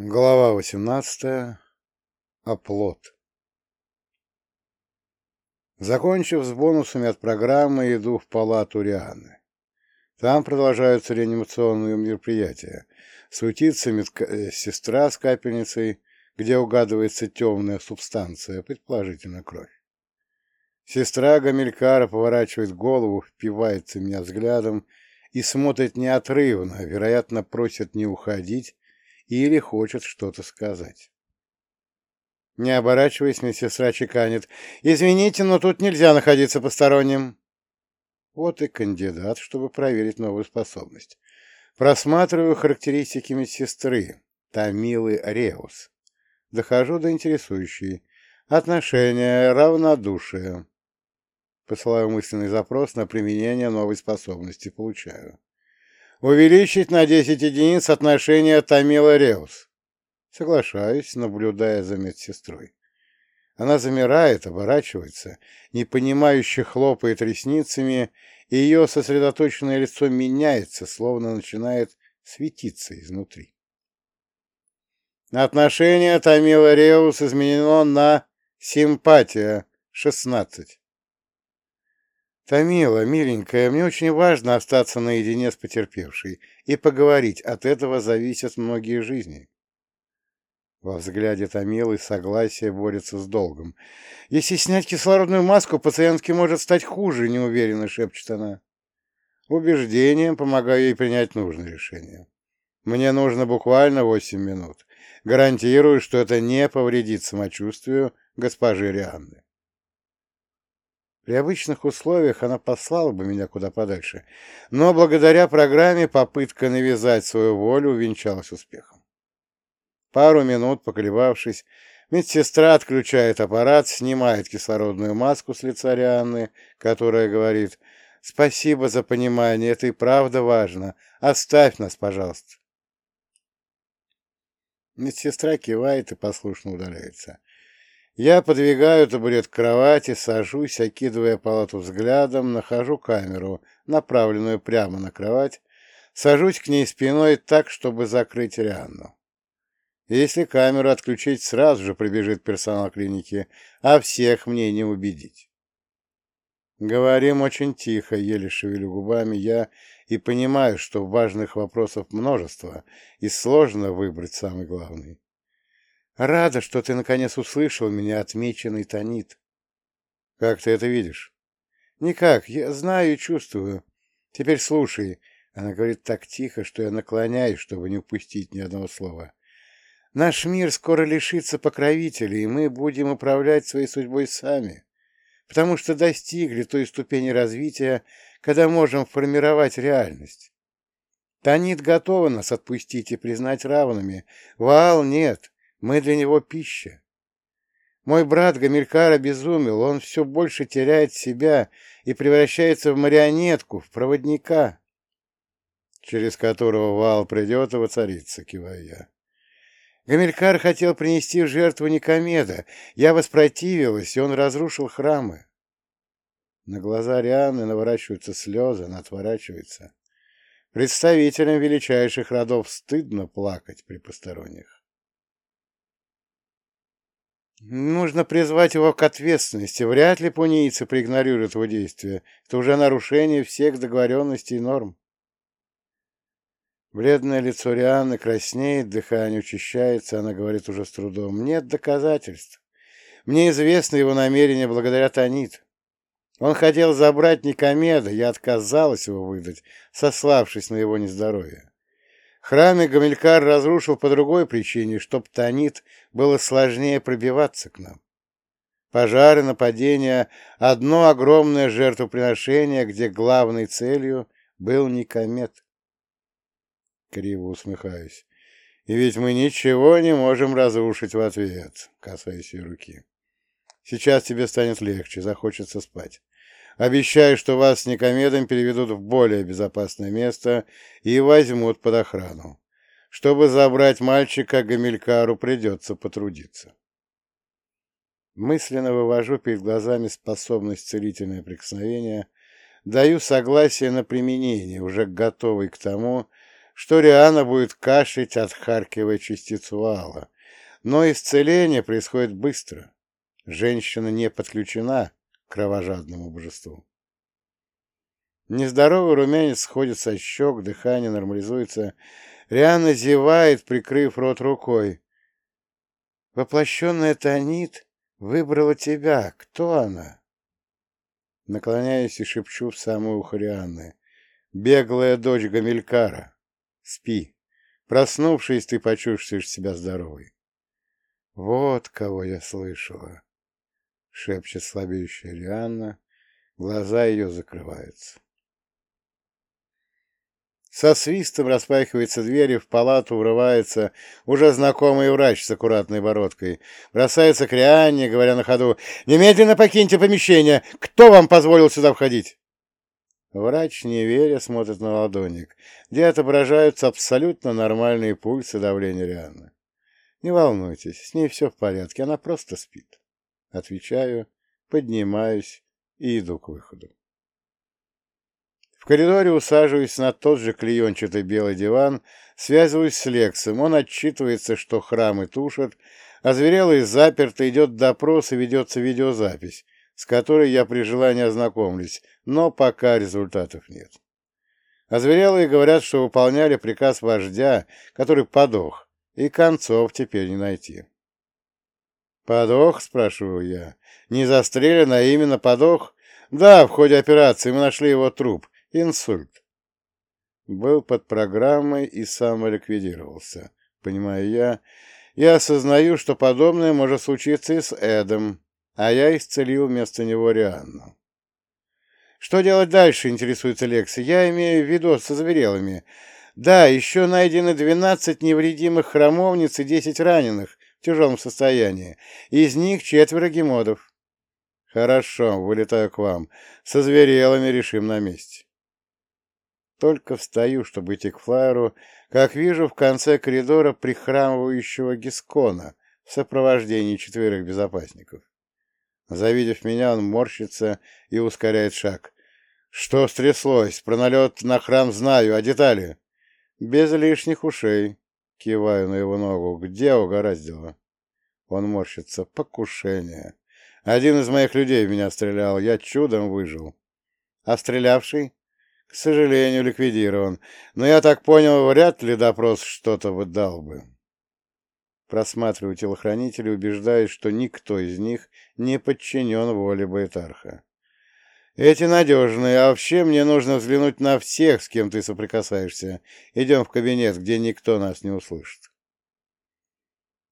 Глава 18. Оплот. Закончив с бонусами от программы, иду в палату Рианы. Там продолжаются реанимационные мероприятия. Суетится медсестра э, с капельницей, где угадывается темная субстанция, предположительно кровь. Сестра Гамилькара поворачивает голову, впивается меня взглядом и смотрит неотрывно, вероятно, просит не уходить, или хочет что-то сказать. Не оборачиваясь, медсестра чеканит. «Извините, но тут нельзя находиться посторонним». Вот и кандидат, чтобы проверить новую способность. Просматриваю характеристики медсестры. Тамилы Реус. Дохожу до интересующей. Отношения, равнодушие. Посылаю мысленный запрос на применение новой способности. Получаю. Увеличить на 10 единиц отношение Тамила Реус. Соглашаюсь, наблюдая за медсестрой. Она замирает, оборачивается, непонимающе хлопает ресницами, и ее сосредоточенное лицо меняется, словно начинает светиться изнутри. Отношение Тамила Реус изменено на симпатия 16. «Тамила, миленькая, мне очень важно остаться наедине с потерпевшей и поговорить. От этого зависят многие жизни». Во взгляде Томилы согласие борется с долгом. «Если снять кислородную маску, пациентке может стать хуже», — неуверенно шепчет она. Убеждением помогаю ей принять нужное решение. Мне нужно буквально восемь минут. Гарантирую, что это не повредит самочувствию госпожи Рианны. При обычных условиях она послала бы меня куда подальше, но благодаря программе попытка навязать свою волю увенчалась успехом. Пару минут, поколебавшись, медсестра отключает аппарат, снимает кислородную маску с лица Рианны, которая говорит «Спасибо за понимание, это и правда важно. Оставь нас, пожалуйста». Медсестра кивает и послушно удаляется. Я подвигаю табурет к кровати, сажусь, окидывая палату взглядом, нахожу камеру, направленную прямо на кровать, сажусь к ней спиной так, чтобы закрыть Рианну. Если камеру отключить, сразу же прибежит персонал клиники, а всех мне не убедить. Говорим очень тихо, еле шевелю губами я и понимаю, что важных вопросов множество, и сложно выбрать самый главный. Рада, что ты наконец услышал меня, отмеченный Танит. Как ты это видишь? Никак, я знаю и чувствую. Теперь слушай. Она говорит так тихо, что я наклоняюсь, чтобы не упустить ни одного слова. Наш мир скоро лишится покровителей, и мы будем управлять своей судьбой сами, потому что достигли той ступени развития, когда можем формировать реальность. Танит готова нас отпустить и признать равными. Ваал нет. Мы для него пища. Мой брат Гамилькар обезумел, он все больше теряет себя и превращается в марионетку, в проводника, через которого вал придет и воцарится, киваю я. Гамилькар хотел принести в жертву Никомеда. Я воспротивилась, и он разрушил храмы. На глаза Рианы наворачиваются слезы, она отворачивается. Представителям величайших родов стыдно плакать при посторонних. Нужно призвать его к ответственности. Вряд ли пунийцы проигнорируют его действия. Это уже нарушение всех договоренностей и норм. Бледное лицо Рианы краснеет, дыхание учащается, она говорит уже с трудом. Нет доказательств. Мне известно его намерение благодаря Танит. Он хотел забрать Никомеда, я отказалась его выдать, сославшись на его нездоровье. Храмы Гамилькар разрушил по другой причине, чтоб Танит было сложнее пробиваться к нам. Пожары, нападения — одно огромное жертвоприношение, где главной целью был Никомет. Криво усмехаюсь. И ведь мы ничего не можем разрушить в ответ, касаясь ее руки. Сейчас тебе станет легче, захочется спать. Обещаю, что вас с Никомедом переведут в более безопасное место и возьмут под охрану. Чтобы забрать мальчика, Гамилькару придется потрудиться. Мысленно вывожу перед глазами способность целительное прикосновение, даю согласие на применение, уже готовый к тому, что Риана будет кашлять, отхаркивая частицу вала. Но исцеление происходит быстро. Женщина не подключена кровожадному божеству. Нездоровый румянец сходит со щек, дыхание нормализуется. Риана зевает, прикрыв рот рукой. Воплощенная Танит выбрала тебя. Кто она? Наклоняюсь и шепчу в самую ухо Рианны. Беглая дочь Гамилькара. Спи. Проснувшись, ты почувствуешь себя здоровой. Вот кого я слышала, — шепчет слабеющая Рианна. Глаза ее закрываются. Со свистом распахивается дверь, и в палату врывается уже знакомый врач с аккуратной бородкой. Бросается к Рианне, говоря на ходу, «Немедленно покиньте помещение! Кто вам позволил сюда входить?» Врач, не веря, смотрит на ладоник, где отображаются абсолютно нормальные пульсы давления Рианны. «Не волнуйтесь, с ней все в порядке, она просто спит». Отвечаю, поднимаюсь и иду к выходу коридоре усаживаюсь на тот же клеенчатый белый диван, связываюсь с Лексом. Он отчитывается, что храмы тушат, а зверелый заперто, идет допрос и ведется видеозапись, с которой я при желании ознакомлюсь, но пока результатов нет. Озверелые говорят, что выполняли приказ вождя, который подох, и концов теперь не найти. «Подох?» — спрашиваю я. «Не застрелен, а именно подох?» «Да, в ходе операции мы нашли его труп, Инсульт. Был под программой и самоликвидировался, понимаю я, и осознаю, что подобное может случиться и с Эдом, а я исцелил вместо него Рианну. Что делать дальше, интересуется Лекси. Я имею в виду со зверелыми. Да, еще найдены 12 невредимых храмовниц и 10 раненых тяжелом состоянии. Из них четверо гемодов. Хорошо, вылетаю к вам. Со зверелыми решим на месте. Только встаю, чтобы идти к флайеру, как вижу в конце коридора прихрамывающего Гискона в сопровождении четверых безопасников. Завидев меня, он морщится и ускоряет шаг. «Что стряслось? Про налет на храм знаю, а детали?» «Без лишних ушей», — киваю на его ногу. «Где угораздило?» Он морщится. «Покушение. Один из моих людей в меня стрелял. Я чудом выжил». «А стрелявший?» К сожалению, ликвидирован. Но я так понял, вряд ли допрос что-то выдал бы. Просматриваю телохранителей, убеждаюсь, что никто из них не подчинен воле Байтарха. Эти надежные, а вообще мне нужно взглянуть на всех, с кем ты соприкасаешься. Идем в кабинет, где никто нас не услышит.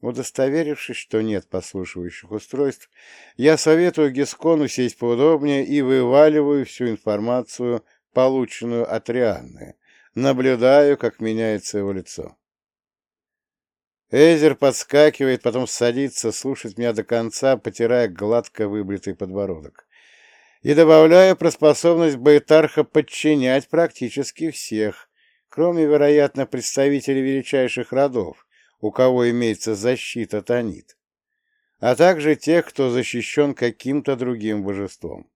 Удостоверившись, что нет послушивающих устройств, я советую Гескону сесть поудобнее и вываливаю всю информацию полученную от Рианны. Наблюдаю, как меняется его лицо. Эзер подскакивает, потом садится, слушает меня до конца, потирая гладко выбритый подбородок. И добавляю про способность Байтарха подчинять практически всех, кроме, вероятно, представителей величайших родов, у кого имеется защита Танит, а также тех, кто защищен каким-то другим божеством.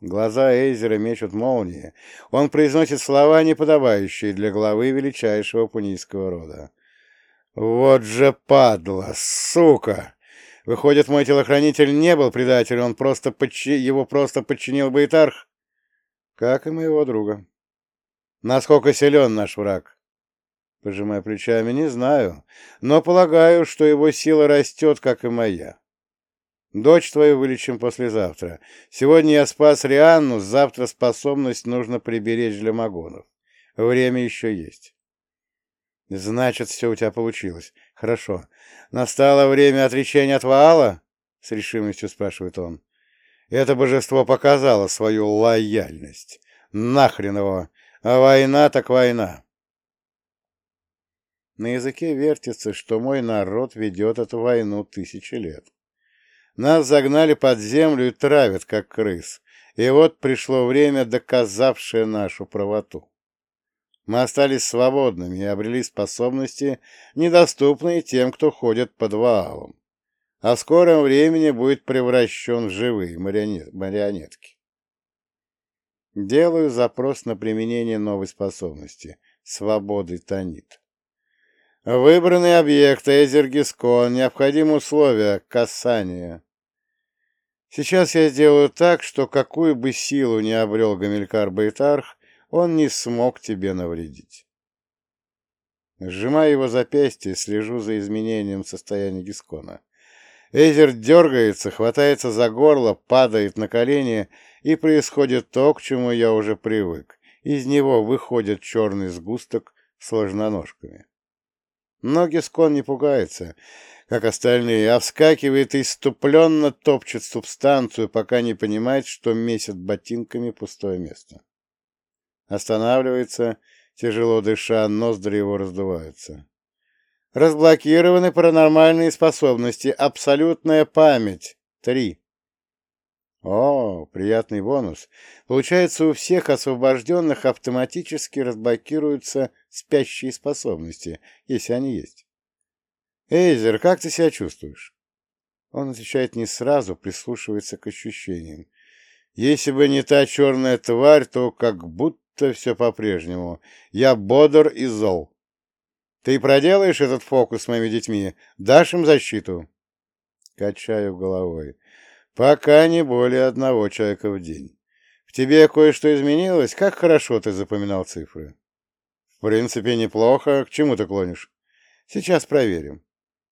Глаза Эйзера мечут молнии. Он произносит слова, неподобающие для главы величайшего пунийского рода. «Вот же падла, сука! Выходит, мой телохранитель не был предателем, он просто подчи... его просто подчинил Байтарх, как и моего друга. Насколько силен наш враг?» Пожимая плечами, не знаю, но полагаю, что его сила растет, как и моя. Дочь твою вылечим послезавтра. Сегодня я спас Рианну, завтра способность нужно приберечь для Магонов. Время еще есть. Значит, все у тебя получилось. Хорошо. Настало время отречения от Ваала? С решимостью спрашивает он. Это божество показало свою лояльность. Нахрен его. А война так война. На языке вертится, что мой народ ведет эту войну тысячи лет. Нас загнали под землю и травят, как крыс. И вот пришло время, доказавшее нашу правоту. Мы остались свободными и обрели способности, недоступные тем, кто ходит под ваалом. А в скором времени будет превращен в живые марионетки. Делаю запрос на применение новой способности. свободы тонит. Выбранный объект Эзер Гискон, необходимые условия касания. Сейчас я сделаю так, что какую бы силу не обрел Гамилькар Байтарх, он не смог тебе навредить. Сжимая его запястье, слежу за изменением состояния Гискона. Эзер дергается, хватается за горло, падает на колени, и происходит то, к чему я уже привык. Из него выходит черный сгусток с ложноножками. Но Гискон не пугается, как остальные, а вскакивает и иступленно топчет субстанцию, пока не понимает, что месит ботинками пустое место. Останавливается, тяжело дыша, ноздри его раздуваются. Разблокированы паранормальные способности. Абсолютная память. Три. О, приятный бонус. Получается, у всех освобожденных автоматически разблокируются спящие способности, если они есть. Эйзер, как ты себя чувствуешь? Он отвечает не сразу, прислушивается к ощущениям. Если бы не та черная тварь, то как будто будто все по-прежнему. Я бодр и зол. Ты проделаешь этот фокус с моими детьми? Дашь им защиту?» Качаю головой. «Пока не более одного человека в день. В тебе кое-что изменилось? Как хорошо ты запоминал цифры?» «В принципе, неплохо. К чему ты клонишь?» «Сейчас проверим.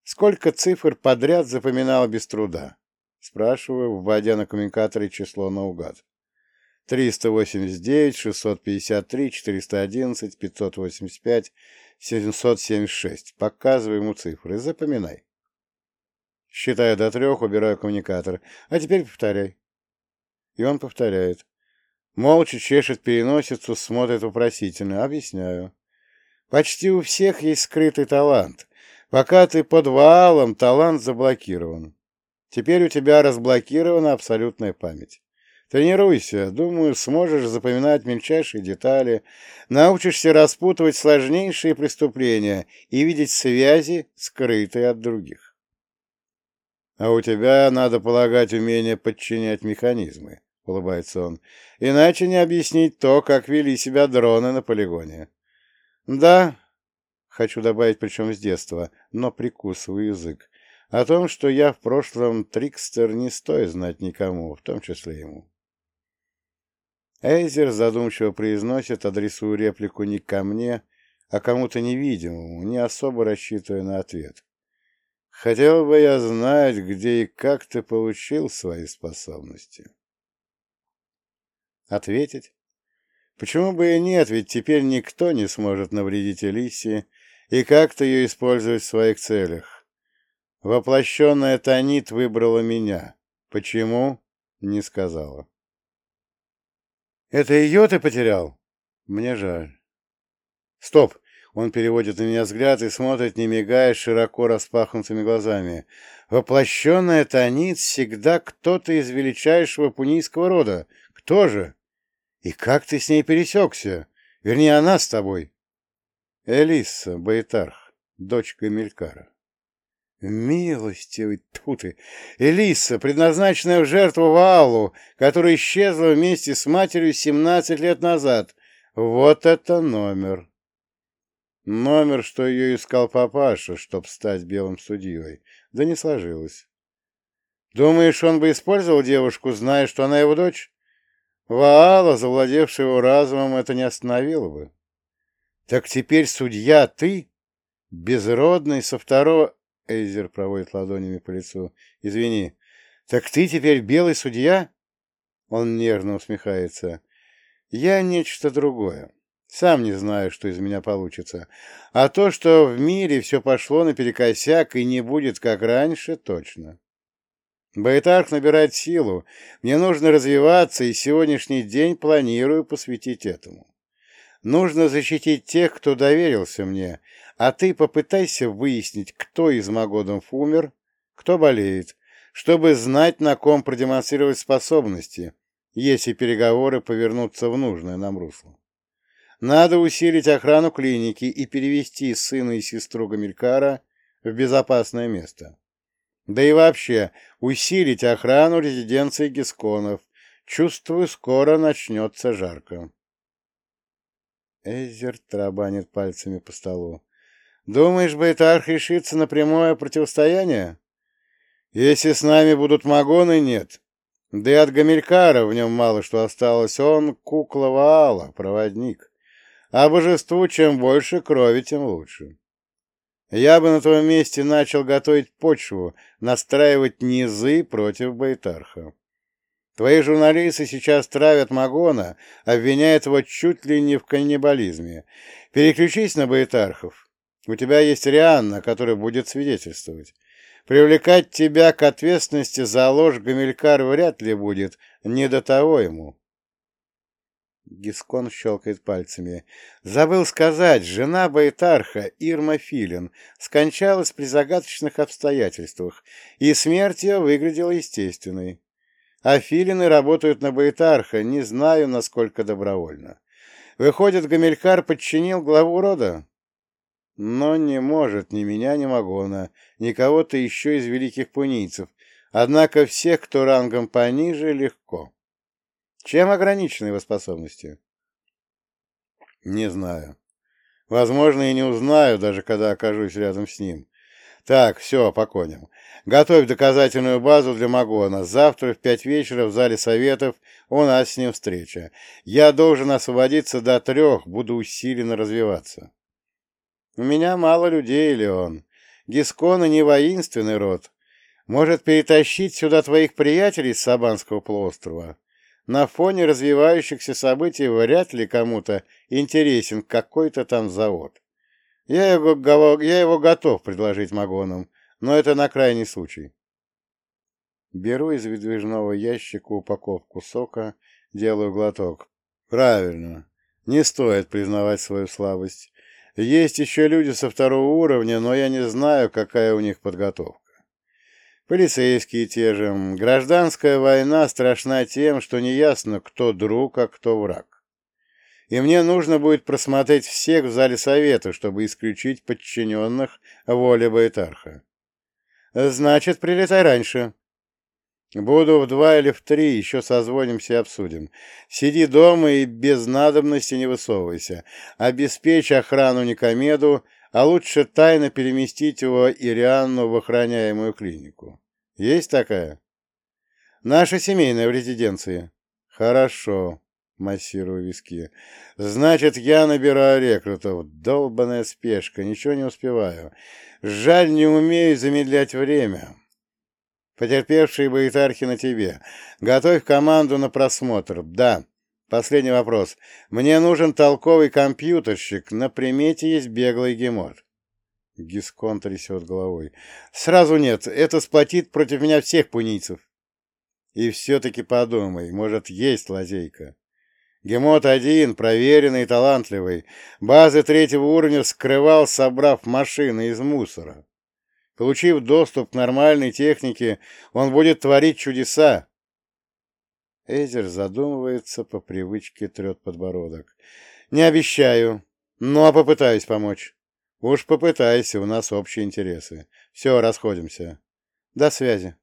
Сколько цифр подряд запоминал без труда?» Спрашиваю, вводя на коммуникаторе число наугад. 389, 653, 411, 585, 776. Показывай ему цифры. Запоминай. Считаю до трех, убираю коммуникатор. А теперь повторяй. И он повторяет. Молча чешет переносицу, смотрит вопросительно. Объясняю. Почти у всех есть скрытый талант. Пока ты под валом, талант заблокирован. Теперь у тебя разблокирована абсолютная память. Тренируйся, думаю, сможешь запоминать мельчайшие детали, научишься распутывать сложнейшие преступления и видеть связи, скрытые от других. А у тебя, надо полагать, умение подчинять механизмы, — улыбается он, — иначе не объяснить то, как вели себя дроны на полигоне. Да, хочу добавить причем с детства, но прикусываю язык. О том, что я в прошлом трикстер, не стоит знать никому, в том числе ему. Эйзер задумчиво произносит, адресуя реплику не ко мне, а кому-то невидимому, не особо рассчитывая на ответ. Хотел бы я знать, где и как ты получил свои способности. Ответить? Почему бы и нет, ведь теперь никто не сможет навредить Элисе и как-то ее использовать в своих целях. Воплощенная Танит выбрала меня. Почему? Не сказала. Это ее ты потерял? Мне жаль. Стоп! Он переводит на меня взгляд и смотрит, не мигая, широко распахнутыми глазами. Воплощенная Танит всегда кто-то из величайшего пунийского рода. Кто же? И как ты с ней пересекся? Вернее, она с тобой. Элиса Байтарх, дочка Мелькара. Милостивый тьфу ты! Элиса, предназначенная в жертву Ваалу, которая исчезла вместе с матерью семнадцать лет назад. Вот это номер! Номер, что ее искал папаша, чтоб стать белым судьей. Да не сложилось. Думаешь, он бы использовал девушку, зная, что она его дочь? Ваала, завладевшего его разумом, это не остановило бы. Так теперь судья ты, безродный, со второго... Эйзер проводит ладонями по лицу. «Извини, так ты теперь белый судья?» Он нервно усмехается. «Я нечто другое. Сам не знаю, что из меня получится. А то, что в мире все пошло наперекосяк и не будет как раньше, точно. Байтарх набирает силу. Мне нужно развиваться, и сегодняшний день планирую посвятить этому. Нужно защитить тех, кто доверился мне, а ты попытайся выяснить, кто из Магодов умер, кто болеет, чтобы знать, на ком продемонстрировать способности, если переговоры повернутся в нужное нам русло. Надо усилить охрану клиники и перевести сына и сестру Гамилькара в безопасное место. Да и вообще, усилить охрану резиденции Гисконов. Чувствую, скоро начнется жарко. Эзер тарабанит пальцами по столу. Думаешь, Байтарх решится на прямое противостояние? Если с нами будут магоны, нет. Да и от Гамилькара в нем мало что осталось. Он кукла Ваала, проводник. А божеству чем больше крови, тем лучше. Я бы на твоем месте начал готовить почву, настраивать низы против Байтарха. Твои журналисты сейчас травят Магона, обвиняют его чуть ли не в каннибализме. Переключись на Байтархов. У тебя есть Рианна, который будет свидетельствовать. Привлекать тебя к ответственности за ложь Гамилькар вряд ли будет, не до того ему. Гискон щелкает пальцами. Забыл сказать, жена Байтарха, Ирма Филин, скончалась при загадочных обстоятельствах, и смерть ее выглядела естественной. А Филины работают на Байтарха, не знаю, насколько добровольно. Выходит, Гамилькар подчинил главу рода? Но не может ни меня, ни Магона, ни кого-то еще из великих пунийцев, однако всех, кто рангом пониже, легко. Чем ограничены его способности? Не знаю. Возможно, и не узнаю, даже когда окажусь рядом с ним. Так, все, по коням. Готовь доказательную базу для Магона. Завтра в пять вечера в зале советов у нас с ним встреча. Я должен освободиться до трех, буду усиленно развиваться. У меня мало людей, Леон. Гисконы не воинственный род. Может перетащить сюда твоих приятелей с Сабанского полуострова? На фоне развивающихся событий вряд ли кому-то интересен какой-то там завод. Я его, я его готов предложить Магонам, но это на крайний случай. Беру из выдвижного ящика упаковку сока, делаю глоток. Правильно. Не стоит признавать свою слабость. Есть еще люди со второго уровня, но я не знаю, какая у них подготовка. Полицейские те же. Гражданская война страшна тем, что неясно, кто друг, а кто враг. И мне нужно будет просмотреть всех в зале совета, чтобы исключить подчиненных воле Байтарха. Значит, прилетай раньше. Буду в два или в три, еще созвонимся и обсудим. Сиди дома и без надобности не высовывайся. Обеспечь охрану Никомеду, а лучше тайно переместить его Ирианну в охраняемую клинику. Есть такая? Наша семейная в резиденции. Хорошо, массирую виски. Значит, я набираю рекрутов. Долбаная спешка, ничего не успеваю. Жаль, не умею замедлять время. Потерпевшие боитархи на тебе. Готовь команду на просмотр. Да. Последний вопрос. Мне нужен толковый компьютерщик. На примете есть беглый гемот. Гискон трясет головой. Сразу нет. Это сплотит против меня всех пунийцев. И все-таки подумай, может, есть лазейка. Гемот один, проверенный и талантливый. Базы третьего уровня скрывал, собрав машины из мусора. Получив доступ к нормальной технике, он будет творить чудеса. Эзер задумывается, по привычке трет подбородок. «Не обещаю, но попытаюсь помочь. Уж попытайся, у нас общие интересы. Все, расходимся. До связи».